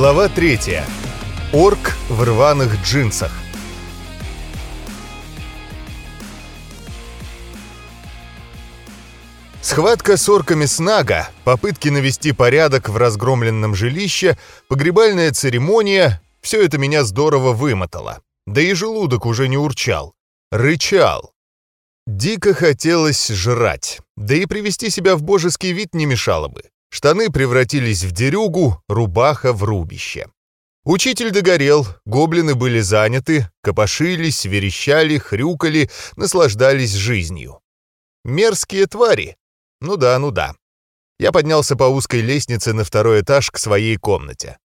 Глава 3. Орк в рваных джинсах. Схватка с орками Снага, попытки навести порядок в разгромленном жилище, погребальная церемония — все это меня здорово вымотало. Да и желудок уже не урчал. Рычал. Дико хотелось жрать, да и привести себя в божеский вид не мешало бы. Штаны превратились в дерюгу, рубаха в рубище. Учитель догорел, гоблины были заняты, копошились, верещали, хрюкали, наслаждались жизнью. Мерзкие твари. Ну да, ну да. Я поднялся по узкой лестнице на второй этаж к своей комнате.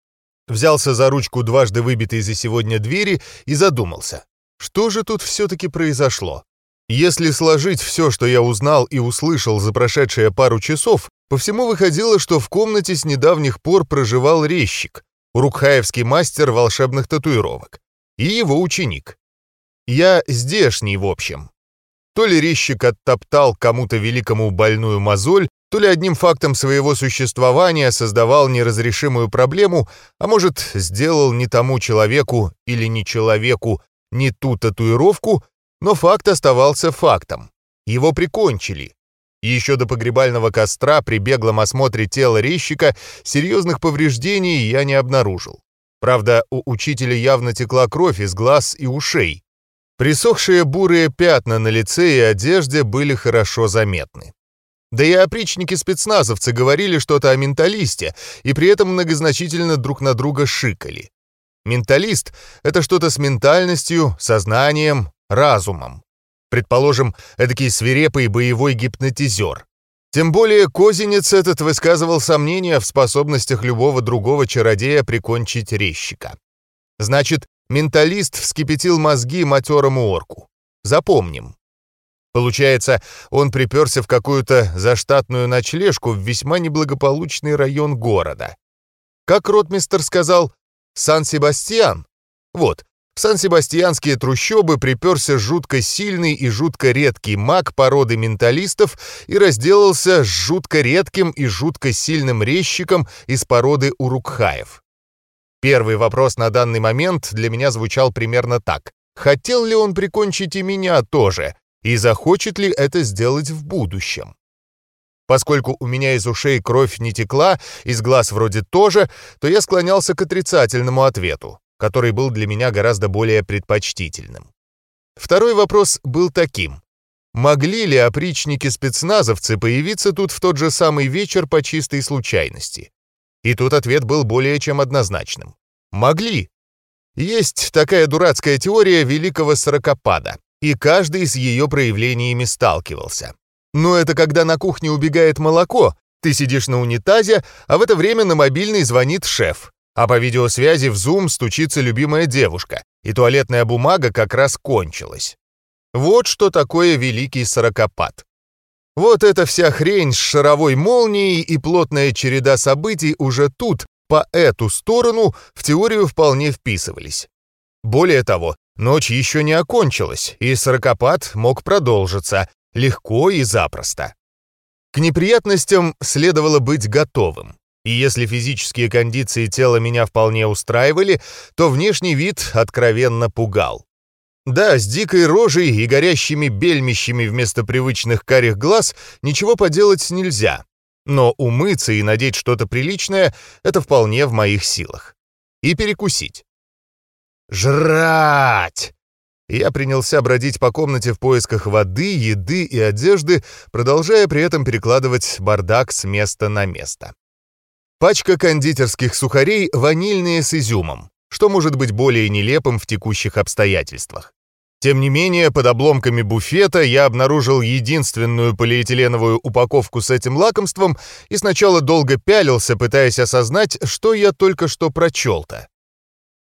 Взялся за ручку дважды выбитой за сегодня двери и задумался. Что же тут все-таки произошло? Если сложить все, что я узнал и услышал за прошедшие пару часов, по всему выходило, что в комнате с недавних пор проживал резчик, урукхаевский мастер волшебных татуировок, и его ученик. Я здешний, в общем. То ли резчик оттоптал кому-то великому больную мозоль, то ли одним фактом своего существования создавал неразрешимую проблему, а может, сделал не тому человеку или не человеку не ту татуировку, но факт оставался фактом. Его прикончили, еще до погребального костра при беглом осмотре тела резчика серьезных повреждений я не обнаружил. Правда, у учителя явно текла кровь из глаз и ушей. Присохшие бурые пятна на лице и одежде были хорошо заметны. Да и опричники-спецназовцы говорили что-то о менталисте, и при этом многозначительно друг на друга шикали. Менталист — это что-то с ментальностью, сознанием, разумом. Предположим, эдакий свирепый боевой гипнотизер. Тем более козинец этот высказывал сомнения в способностях любого другого чародея прикончить резчика. Значит, менталист вскипятил мозги матерому орку. Запомним. Получается, он приперся в какую-то заштатную ночлежку в весьма неблагополучный район города. Как ротмистер сказал, Сан-Себастьян? Вот, в Сан-Себастьянские трущобы приперся жутко сильный и жутко редкий маг породы менталистов и разделался с жутко редким и жутко сильным резчиком из породы урукхаев. Первый вопрос на данный момент для меня звучал примерно так. Хотел ли он прикончить и меня тоже? И захочет ли это сделать в будущем? Поскольку у меня из ушей кровь не текла, из глаз вроде тоже, то я склонялся к отрицательному ответу который был для меня гораздо более предпочтительным. Второй вопрос был таким. Могли ли опричники-спецназовцы появиться тут в тот же самый вечер по чистой случайности? И тут ответ был более чем однозначным. Могли. Есть такая дурацкая теория великого сорокопада, и каждый с ее проявлениями сталкивался. Но это когда на кухне убегает молоко, ты сидишь на унитазе, а в это время на мобильный звонит шеф, а по видеосвязи в Zoom стучится любимая девушка, и туалетная бумага как раз кончилась. Вот что такое великий сорокопад. Вот эта вся хрень с шаровой молнией и плотная череда событий уже тут, по эту сторону, в теорию вполне вписывались. Более того, ночь еще не окончилась, и сорокопад мог продолжиться, легко и запросто. К неприятностям следовало быть готовым. И если физические кондиции тела меня вполне устраивали, то внешний вид откровенно пугал. Да, с дикой рожей и горящими бельмищами вместо привычных карих глаз ничего поделать нельзя. Но умыться и надеть что-то приличное — это вполне в моих силах. И перекусить. «Жрать!» Я принялся бродить по комнате в поисках воды, еды и одежды, продолжая при этом перекладывать бардак с места на место. Пачка кондитерских сухарей ванильные с изюмом, что может быть более нелепым в текущих обстоятельствах. Тем не менее, под обломками буфета я обнаружил единственную полиэтиленовую упаковку с этим лакомством и сначала долго пялился, пытаясь осознать, что я только что прочел-то.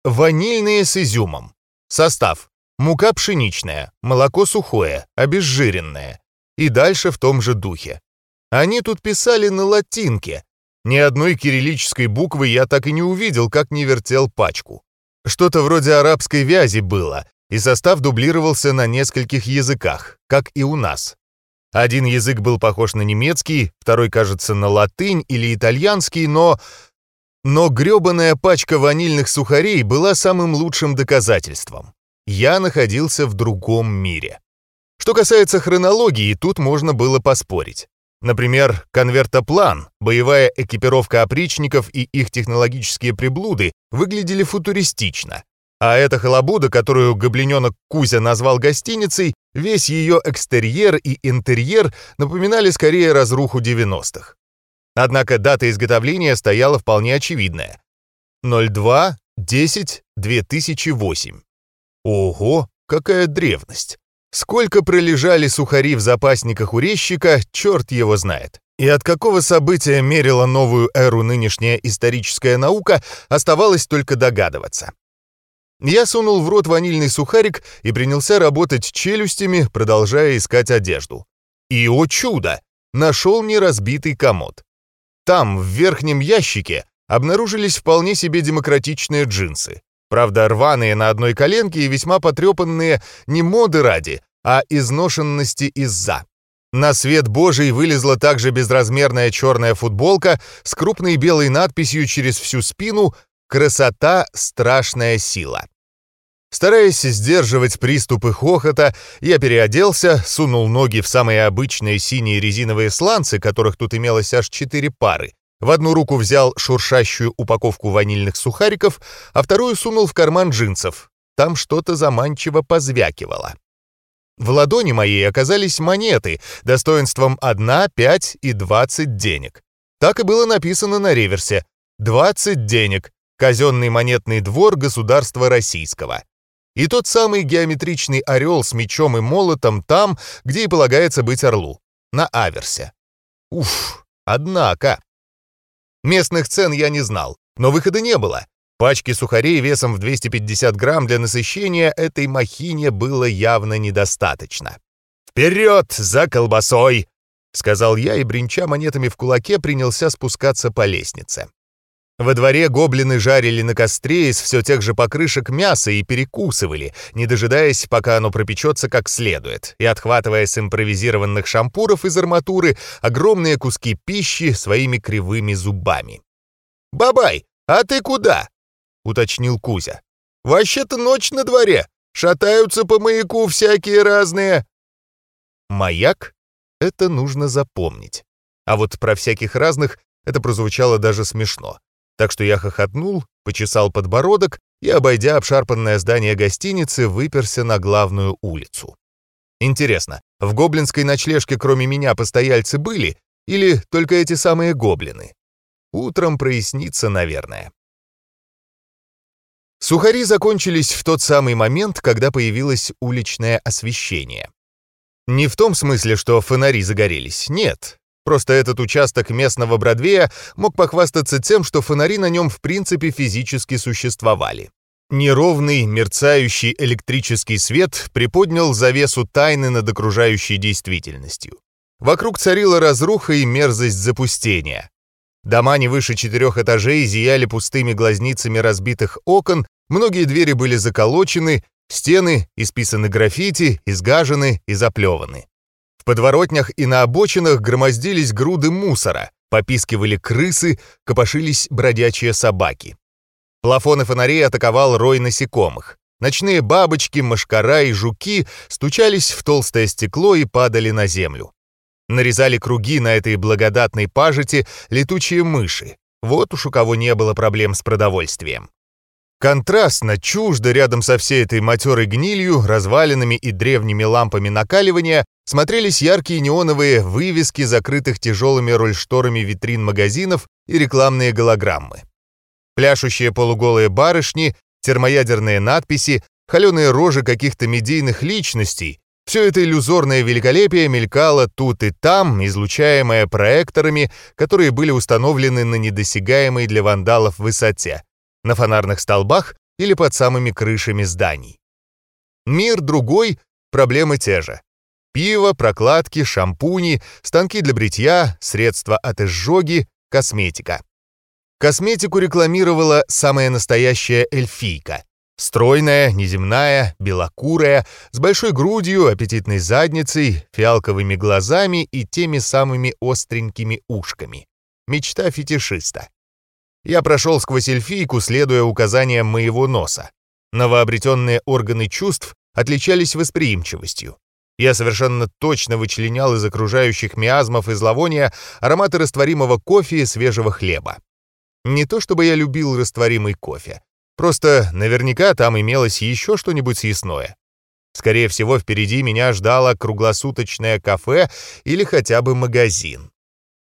Ванильные с изюмом. Состав. Мука пшеничная, молоко сухое, обезжиренное. И дальше в том же духе. Они тут писали на латинке, ни одной кириллической буквы я так и не увидел, как не вертел пачку. Что-то вроде арабской вязи было, и состав дублировался на нескольких языках, как и у нас. Один язык был похож на немецкий, второй, кажется, на латынь или итальянский, но... Но грёбаная пачка ванильных сухарей была самым лучшим доказательством. Я находился в другом мире. Что касается хронологии, тут можно было поспорить. Например, конвертоплан, боевая экипировка опричников и их технологические приблуды выглядели футуристично. А эта халабуда, которую гоблиненок Кузя назвал гостиницей, весь ее экстерьер и интерьер напоминали скорее разруху 90-х. Однако дата изготовления стояла вполне очевидная. 02-10-2008. Ого, какая древность! Сколько пролежали сухари в запасниках у резчика, черт его знает. И от какого события мерила новую эру нынешняя историческая наука, оставалось только догадываться. Я сунул в рот ванильный сухарик и принялся работать челюстями, продолжая искать одежду. И, о чудо, нашел неразбитый комод. Там, в верхнем ящике, обнаружились вполне себе демократичные джинсы. Правда, рваные на одной коленке и весьма потрепанные не моды ради, а изношенности из-за. На свет божий вылезла также безразмерная черная футболка с крупной белой надписью через всю спину «Красота — страшная сила». Стараясь сдерживать приступы хохота, я переоделся, сунул ноги в самые обычные синие резиновые сланцы, которых тут имелось аж четыре пары. В одну руку взял шуршащую упаковку ванильных сухариков, а вторую сунул в карман джинсов. Там что-то заманчиво позвякивало. В ладони моей оказались монеты достоинством 1, 5 и 20 денег. Так и было написано на реверсе. 20 денег. Казенный монетный двор государства российского. И тот самый геометричный орел с мечом и молотом там, где и полагается быть орлу. На аверсе. Уф, однако. Местных цен я не знал, но выхода не было. Пачки сухарей весом в 250 грамм для насыщения этой махине было явно недостаточно. «Вперед за колбасой!» — сказал я и, бренча монетами в кулаке, принялся спускаться по лестнице. Во дворе гоблины жарили на костре из все тех же покрышек мясо и перекусывали, не дожидаясь, пока оно пропечется как следует, и отхватывая с импровизированных шампуров из арматуры огромные куски пищи своими кривыми зубами. «Бабай, а ты куда?» — уточнил Кузя. «Вообще-то ночь на дворе. Шатаются по маяку всякие разные». «Маяк? Это нужно запомнить. А вот про всяких разных это прозвучало даже смешно. Так что я хохотнул, почесал подбородок и, обойдя обшарпанное здание гостиницы, выперся на главную улицу. Интересно, в гоблинской ночлежке кроме меня постояльцы были или только эти самые гоблины? Утром прояснится, наверное. Сухари закончились в тот самый момент, когда появилось уличное освещение. Не в том смысле, что фонари загорелись, нет. Просто этот участок местного Бродвея мог похвастаться тем, что фонари на нем в принципе физически существовали. Неровный, мерцающий электрический свет приподнял завесу тайны над окружающей действительностью. Вокруг царила разруха и мерзость запустения. Дома не выше четырех этажей зияли пустыми глазницами разбитых окон, многие двери были заколочены, стены исписаны граффити, изгажены и заплеваны. В подворотнях и на обочинах громоздились груды мусора, попискивали крысы, копошились бродячие собаки. Плафоны фонарей атаковал рой насекомых. Ночные бабочки, мошкара и жуки стучались в толстое стекло и падали на землю. Нарезали круги на этой благодатной пажити летучие мыши. Вот уж у кого не было проблем с продовольствием. Контрастно, чуждо рядом со всей этой матерой гнилью, развалинами и древними лампами накаливания смотрелись яркие неоновые вывески, закрытых тяжелыми рольшторами витрин магазинов и рекламные голограммы. Пляшущие полуголые барышни, термоядерные надписи, холеные рожи каких-то медийных личностей — все это иллюзорное великолепие мелькало тут и там, излучаемое проекторами, которые были установлены на недосягаемой для вандалов высоте — на фонарных столбах или под самыми крышами зданий. Мир другой, проблемы те же. Пиво, прокладки, шампуни, станки для бритья, средства от изжоги, косметика. Косметику рекламировала самая настоящая эльфийка. Стройная, неземная, белокурая, с большой грудью, аппетитной задницей, фиалковыми глазами и теми самыми остренькими ушками. Мечта фетишиста. Я прошел сквозь эльфийку, следуя указаниям моего носа. Новообретенные органы чувств отличались восприимчивостью. Я совершенно точно вычленял из окружающих миазмов и зловония ароматы растворимого кофе и свежего хлеба. Не то чтобы я любил растворимый кофе, просто наверняка там имелось еще что-нибудь съестное. Скорее всего, впереди меня ждало круглосуточное кафе или хотя бы магазин.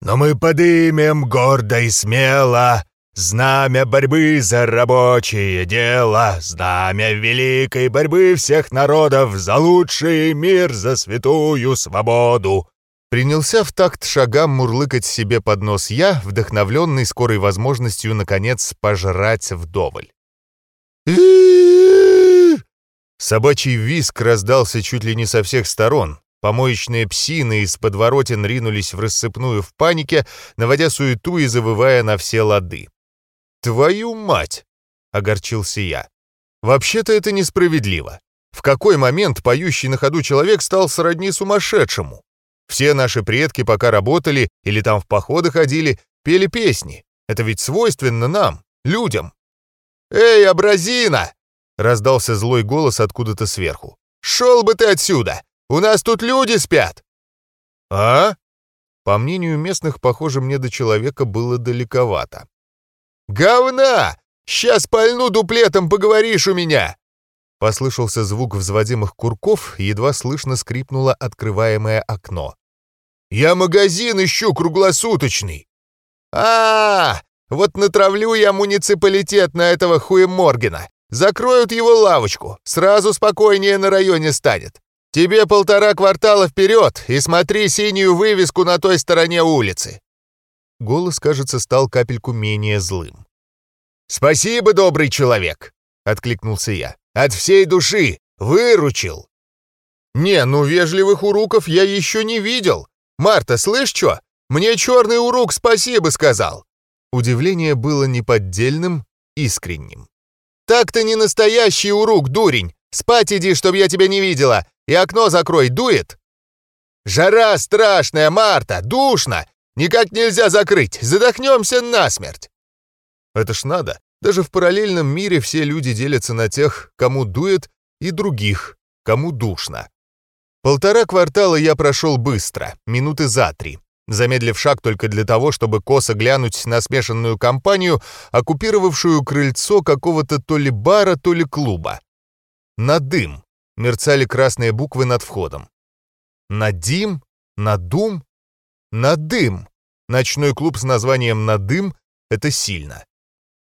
«Но мы подымем гордо и смело знамя борьбы за рабочее дело, знамя великой борьбы всех народов за лучший мир, за святую свободу». Принялся в такт шагам мурлыкать себе под нос я, вдохновленный скорой возможностью, наконец, пожрать вдоволь. Собачий виск раздался чуть ли не со всех сторон. Помоечные псины из подворотен ринулись в рассыпную в панике, наводя суету и завывая на все лады. «Твою мать!» — огорчился я. «Вообще-то это несправедливо. В какой момент поющий на ходу человек стал сродни сумасшедшему? Все наши предки, пока работали или там в походы ходили, пели песни. Это ведь свойственно нам, людям. «Эй, абразина!» — раздался злой голос откуда-то сверху. «Шел бы ты отсюда! У нас тут люди спят!» «А?» По мнению местных, похоже, мне до человека было далековато. «Говна! Сейчас пальну дуплетом, поговоришь у меня!» Послышался звук взводимых курков, едва слышно скрипнуло открываемое окно. «Я магазин ищу круглосуточный!» а, -а, -а вот натравлю я муниципалитет на этого хуя Моргена. Закроют его лавочку, сразу спокойнее на районе станет. Тебе полтора квартала вперед и смотри синюю вывеску на той стороне улицы. Голос, кажется, стал капельку менее злым. «Спасибо, добрый человек!» — откликнулся я. «От всей души! Выручил!» «Не, ну вежливых уруков я еще не видел! Марта, слышь, что? Мне черный урук спасибо сказал!» Удивление было неподдельным, искренним. «Так-то не настоящий урук, дурень! Спать иди, чтоб я тебя не видела, и окно закрой, дует!» «Жара страшная, Марта, душно! Никак нельзя закрыть, задохнемся насмерть!» Это ж надо, даже в параллельном мире все люди делятся на тех, кому дует, и других, кому душно. Полтора квартала я прошел быстро, минуты за три, замедлив шаг только для того, чтобы косо глянуть на смешанную компанию, оккупировавшую крыльцо какого-то то ли бара, то ли клуба. На дым мерцали красные буквы над входом. Надим? Надум? Надым. Ночной клуб с названием «Надым» — это сильно.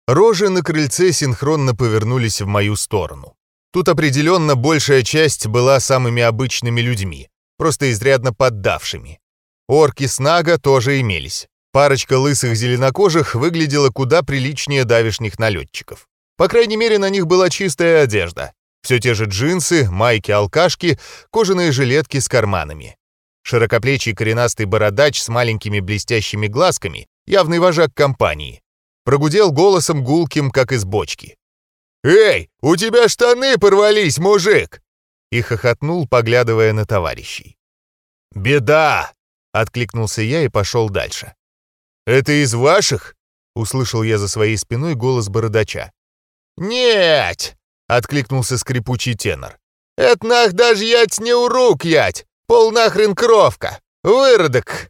Рожи на крыльце синхронно повернулись в мою сторону. Тут определенно большая часть была самыми обычными людьми, просто изрядно поддавшими. Орки с Нага тоже имелись. Парочка лысых зеленокожих выглядела куда приличнее давишних налетчиков. По крайней мере, на них была чистая одежда. Все те же джинсы, майки-алкашки, кожаные жилетки с карманами. Широкоплечий коренастый бородач с маленькими блестящими глазками, явный вожак компании. Прогудел голосом гулким, как из бочки. «Эй, у тебя штаны порвались, мужик!» И хохотнул, поглядывая на товарищей. «Беда!» Откликнулся я и пошел дальше. «Это из ваших?» — услышал я за своей спиной голос бородача. «Нет!» — откликнулся скрипучий тенор. «Это нах даже ять не урук ять! Пол нахрен кровка! Выродок!»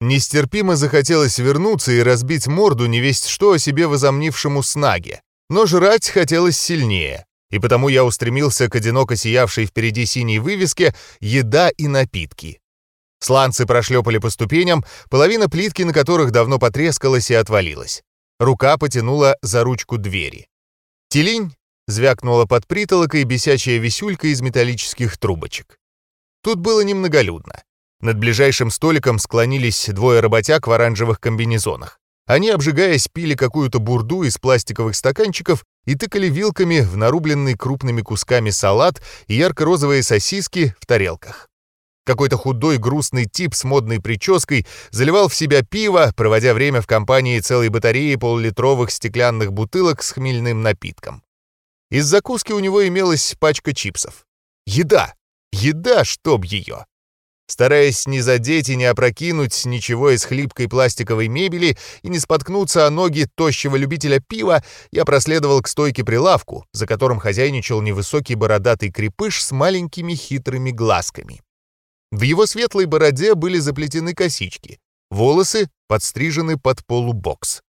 Нестерпимо захотелось вернуться и разбить морду невесть что о себе возомнившему снаге. Но жрать хотелось сильнее, и потому я устремился к одиноко сиявшей впереди синей вывеске «Еда и напитки». Сланцы прошлепали по ступеням, половина плитки на которых давно потрескалась и отвалилась. Рука потянула за ручку двери. Телинь звякнула под притолокой бесячая висюлька из металлических трубочек. Тут было немноголюдно. Над ближайшим столиком склонились двое работяг в оранжевых комбинезонах. Они, обжигаясь, пили какую-то бурду из пластиковых стаканчиков и тыкали вилками в нарубленный крупными кусками салат и ярко-розовые сосиски в тарелках. Какой-то худой грустный тип с модной прической заливал в себя пиво, проводя время в компании целой батареи полулитровых стеклянных бутылок с хмельным напитком. Из закуски у него имелась пачка чипсов. Еда! Еда, чтоб ее! Стараясь не задеть и не опрокинуть ничего из хлипкой пластиковой мебели и не споткнуться о ноги тощего любителя пива, я проследовал к стойке прилавку, за которым хозяйничал невысокий бородатый крепыш с маленькими хитрыми глазками. В его светлой бороде были заплетены косички, волосы подстрижены под полубокс.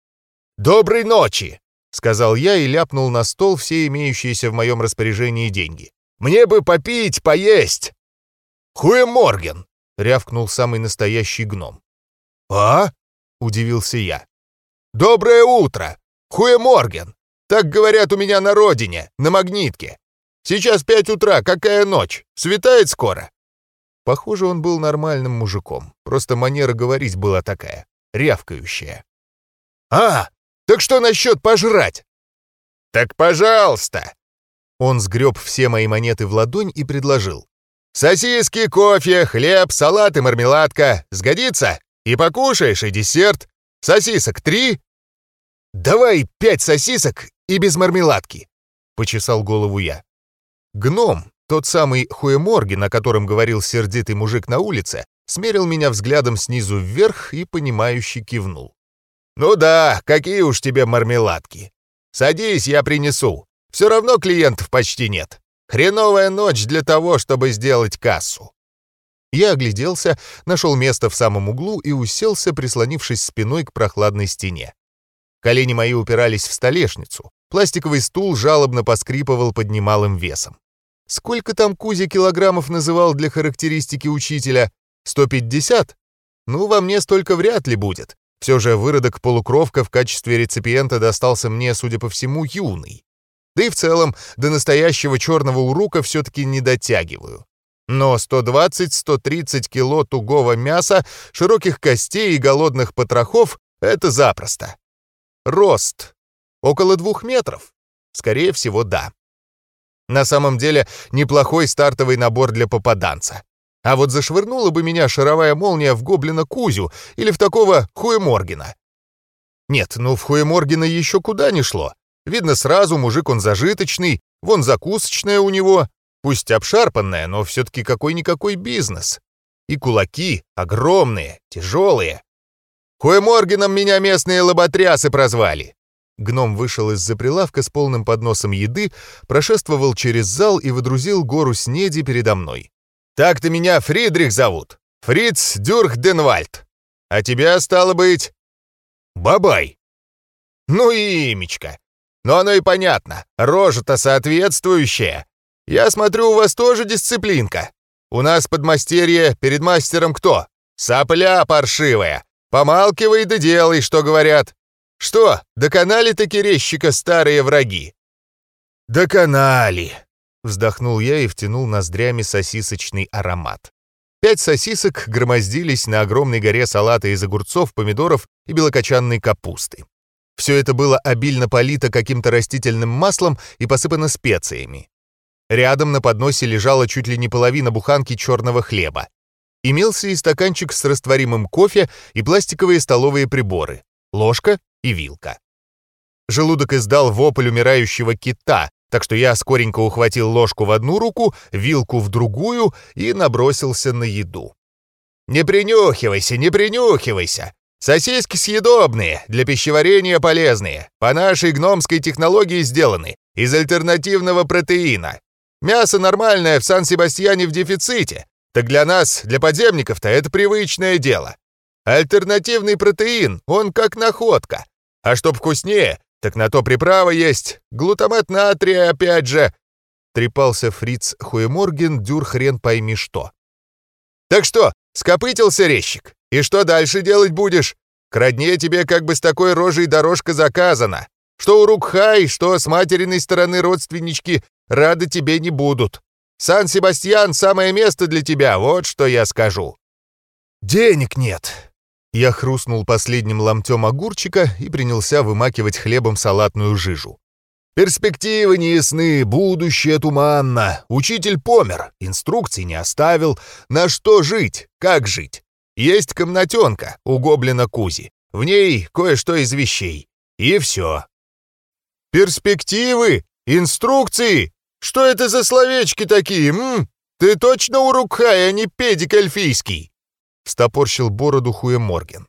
«Доброй ночи!» — сказал я и ляпнул на стол все имеющиеся в моем распоряжении деньги. «Мне бы попить, поесть!» «Хуеморген!» — рявкнул самый настоящий гном. «А?» — удивился я. «Доброе утро! Хуеморген! Так говорят у меня на родине, на магнитке. Сейчас пять утра, какая ночь? Светает скоро?» Похоже, он был нормальным мужиком, просто манера говорить была такая, рявкающая. «А, так что насчет пожрать?» «Так пожалуйста!» Он сгреб все мои монеты в ладонь и предложил. Сосиски, кофе, хлеб, салат и мармеладка. Сгодится? И покушаешь, и десерт. Сосисок три?» «Давай пять сосисок и без мармеладки», — почесал голову я. Гном, тот самый Хуеморги, на котором говорил сердитый мужик на улице, смерил меня взглядом снизу вверх и, понимающе кивнул. «Ну да, какие уж тебе мармеладки. Садись, я принесу. Все равно клиентов почти нет». Хреновая ночь для того, чтобы сделать кассу. Я огляделся, нашел место в самом углу и уселся, прислонившись спиной к прохладной стене. Колени мои упирались в столешницу. Пластиковый стул жалобно поскрипывал под немалым весом. Сколько там Кузя килограммов называл для характеристики учителя? 150? Ну, во мне столько вряд ли будет. Все же выродок-полукровка в качестве реципиента достался мне, судя по всему, юный. Да и в целом до настоящего черного урука все-таки не дотягиваю. Но 120-130 кило тугого мяса, широких костей и голодных потрохов — это запросто. Рост. Около двух метров? Скорее всего, да. На самом деле, неплохой стартовый набор для попаданца. А вот зашвырнула бы меня шаровая молния в гоблина Кузю или в такого Хуеморгена. Нет, ну в Хуеморгена еще куда ни шло. Видно сразу, мужик он зажиточный, вон закусочная у него, пусть обшарпанная, но все-таки какой-никакой бизнес. И кулаки огромные, тяжелые. Хуэморгеном меня местные лоботрясы прозвали. Гном вышел из-за прилавка с полным подносом еды, прошествовал через зал и выдрузил гору снеди передо мной. «Так-то меня Фридрих зовут. Фриц Дюрхденвальд. А тебя, стало быть...» «Бабай». «Ну и имечко. Но оно и понятно, рожа-то соответствующая. Я смотрю, у вас тоже дисциплинка. У нас подмастерье перед мастером кто? Сопля паршивая. Помалкивай да делай, что говорят. Что, доконали таки резчика старые враги? Доконали, вздохнул я и втянул ноздрями сосисочный аромат. Пять сосисок громоздились на огромной горе салата из огурцов, помидоров и белокочанной капусты. Все это было обильно полито каким-то растительным маслом и посыпано специями. Рядом на подносе лежала чуть ли не половина буханки черного хлеба. Имелся и стаканчик с растворимым кофе и пластиковые столовые приборы, ложка и вилка. Желудок издал вопль умирающего кита, так что я скоренько ухватил ложку в одну руку, вилку в другую и набросился на еду. «Не принюхивайся, не принюхивайся!» Сосиски съедобные, для пищеварения полезные, по нашей гномской технологии сделаны, из альтернативного протеина. Мясо нормальное в Сан-Себастьяне в дефиците, так для нас, для подземников-то, это привычное дело. Альтернативный протеин, он как находка. А чтоб вкуснее, так на то приправа есть, глутамат натрия опять же. Трепался фриц Хуеморген, дюр хрен пойми что. Так что, скопытился резчик? И что дальше делать будешь? К родне тебе как бы с такой рожей дорожка заказана. Что у Рукхай, что с материной стороны родственнички рады тебе не будут. Сан-Себастьян — самое место для тебя, вот что я скажу». «Денег нет». Я хрустнул последним ломтем огурчика и принялся вымакивать хлебом салатную жижу. Перспективы неясны, будущее туманно. Учитель помер, инструкций не оставил. На что жить, как жить? Есть комнатенка у гоблина Кузи. В ней кое-что из вещей. И все. Перспективы? Инструкции? Что это за словечки такие, м? Ты точно Урукхай, а не педик эльфийский?» Встопорщил бороду Хуя Морген.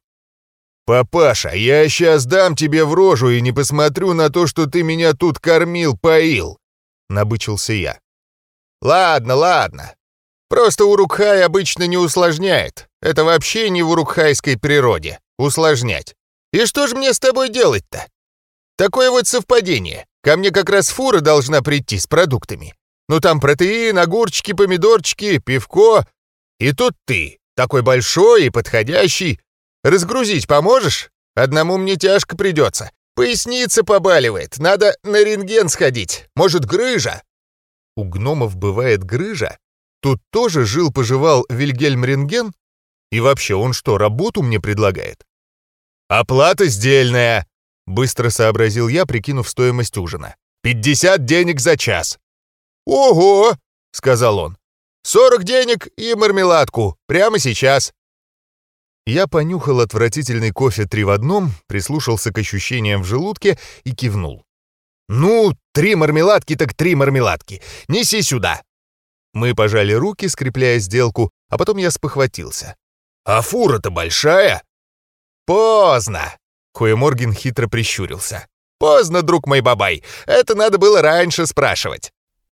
«Папаша, я сейчас дам тебе в рожу и не посмотрю на то, что ты меня тут кормил, поил!» Набычился я. «Ладно, ладно. Просто Урукхай обычно не усложняет. Это вообще не в урукхайской природе. Усложнять. И что же мне с тобой делать-то? Такое вот совпадение. Ко мне как раз фура должна прийти с продуктами. Ну там протеин, огурчики, помидорчики, пивко. И тут ты, такой большой и подходящий. Разгрузить поможешь? Одному мне тяжко придется. Поясница побаливает, надо на рентген сходить. Может, грыжа?» У гномов бывает грыжа? Тут тоже жил-поживал Вильгельм Рентген? И вообще, он что, работу мне предлагает? «Оплата сдельная!» — быстро сообразил я, прикинув стоимость ужина. «Пятьдесят денег за час!» «Ого!» — сказал он. «Сорок денег и мармеладку. Прямо сейчас!» Я понюхал отвратительный кофе три в одном, прислушался к ощущениям в желудке и кивнул. «Ну, три мармеладки так три мармеладки. Неси сюда!» Мы пожали руки, скрепляя сделку, а потом я спохватился. «А фура-то большая!» «Поздно!» Хуеморген хитро прищурился. «Поздно, друг мой бабай. Это надо было раньше спрашивать.